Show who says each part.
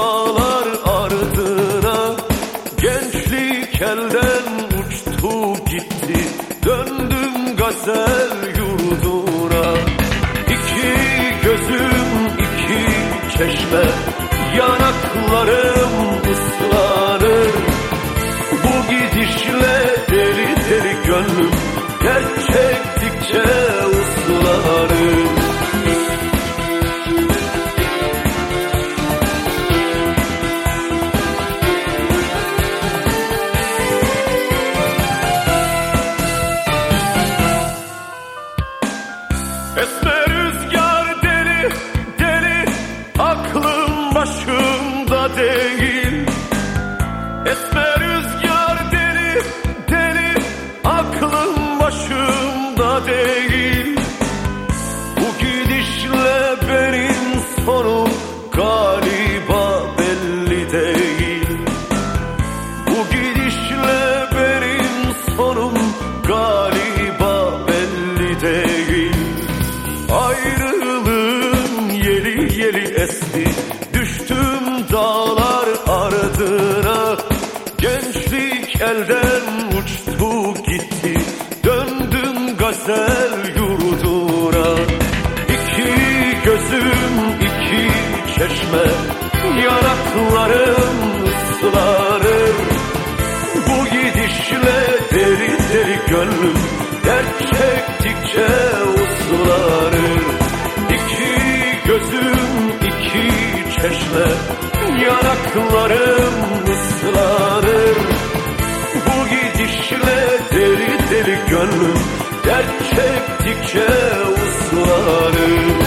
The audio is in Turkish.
Speaker 1: Dağlar ardına Gençlik elden uçtu gitti. Döndüm gazel yurduna. İki gözüm iki çeşme Yanaklarım ıslanır. Bu gidişle deli deli gönlüm Gerçektikçe uslanır Esme rüzgar deli deli Aklım başımda değil yeli esti Düştüm dağlar ardına. Gençlik elden uçtu gitti. Döndüm gazel yurduna. İki gözüm iki çeşme. Yanaklarım ıslanır bu gidişle deli deli gönlüm gözüm iki çeşme Yanaklarım ıslanır. Bu gidişle deli deli gönlüm Dert çektikçe uslanır